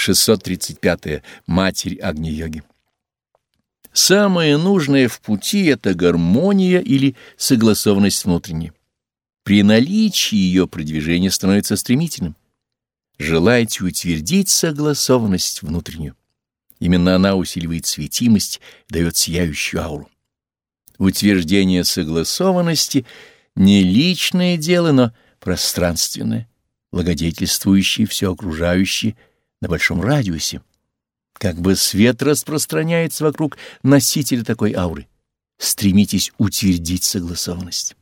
635. -е. Матерь Агни-йоги. Самое нужное в пути — это гармония или согласованность внутренняя. При наличии ее продвижение становится стремительным. Желайте утвердить согласованность внутреннюю. Именно она усиливает светимость, дает сияющую ауру. Утверждение согласованности — не личное дело, но пространственное, благодетельствующее все окружающее на большом радиусе. Как бы свет распространяется вокруг носителя такой ауры. Стремитесь утвердить согласованность.